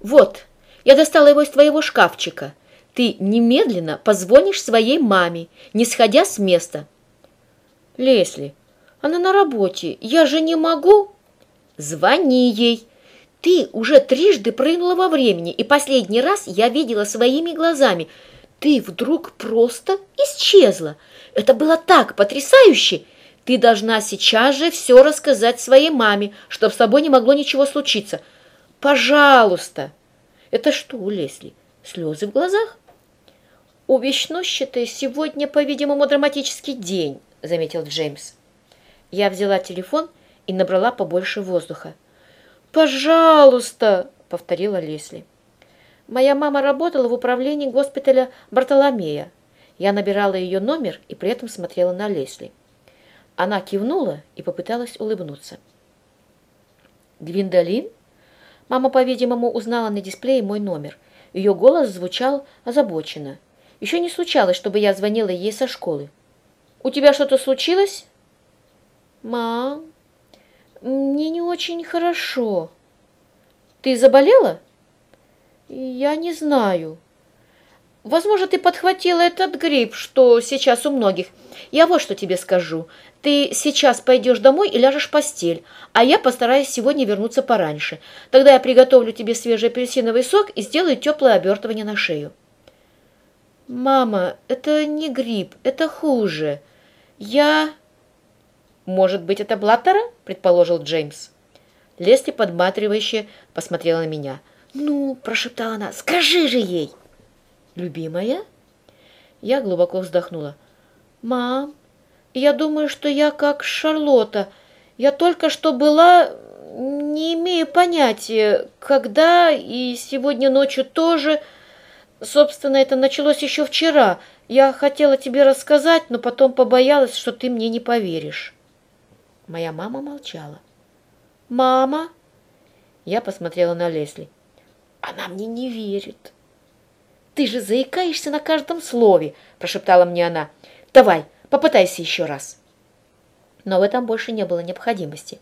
Вот, я достала его из твоего шкафчика. Ты немедленно позвонишь своей маме, не сходя с места. Лесли, она на работе, я же не могу. Звони ей. Ты уже трижды прыгнула во времени, и последний раз я видела своими глазами. Ты вдруг просто исчезла. Это было так потрясающе. Ты должна сейчас же все рассказать своей маме, чтобы с тобой не могло ничего случиться. Пожалуйста. Это что у Лесли? Слезы в глазах? У вещнущатой сегодня, по-видимому, драматический день, заметил Джеймс. Я взяла телефон и набрала побольше воздуха. «Пожалуйста!» — повторила Лесли. Моя мама работала в управлении госпиталя Бартоломея. Я набирала ее номер и при этом смотрела на Лесли. Она кивнула и попыталась улыбнуться. «Гвиндолин?» Мама, по-видимому, узнала на дисплее мой номер. Ее голос звучал озабоченно. Еще не случалось, чтобы я звонила ей со школы. «У тебя что-то случилось?» «Мам, мне не очень хорошо». «Ты заболела?» «Я не знаю». Возможно, ты подхватила этот грипп, что сейчас у многих. Я вот что тебе скажу. Ты сейчас пойдешь домой и ляжешь в постель, а я постараюсь сегодня вернуться пораньше. Тогда я приготовлю тебе свежий апельсиновый сок и сделаю теплое обертывание на шею. Мама, это не грипп, это хуже. Я... Может быть, это Блаттера? Предположил Джеймс. Лесли подматривающе посмотрела на меня. «Ну», – прошептала она, – «скажи же ей!» «Любимая?» Я глубоко вздохнула. «Мам, я думаю, что я как Шарлотта. Я только что была, не имею понятия, когда, и сегодня ночью тоже. Собственно, это началось еще вчера. Я хотела тебе рассказать, но потом побоялась, что ты мне не поверишь». Моя мама молчала. «Мама?» Я посмотрела на Лесли. «Она мне не верит». «Ты же заикаешься на каждом слове!» – прошептала мне она. «Давай, попытайся еще раз!» Но в этом больше не было необходимости.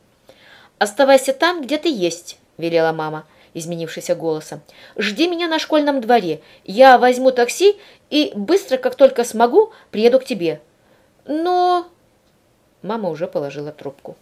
«Оставайся там, где ты есть», – велела мама, изменившийся голосом. «Жди меня на школьном дворе. Я возьму такси и быстро, как только смогу, приеду к тебе». «Но...» Мама уже положила трубку.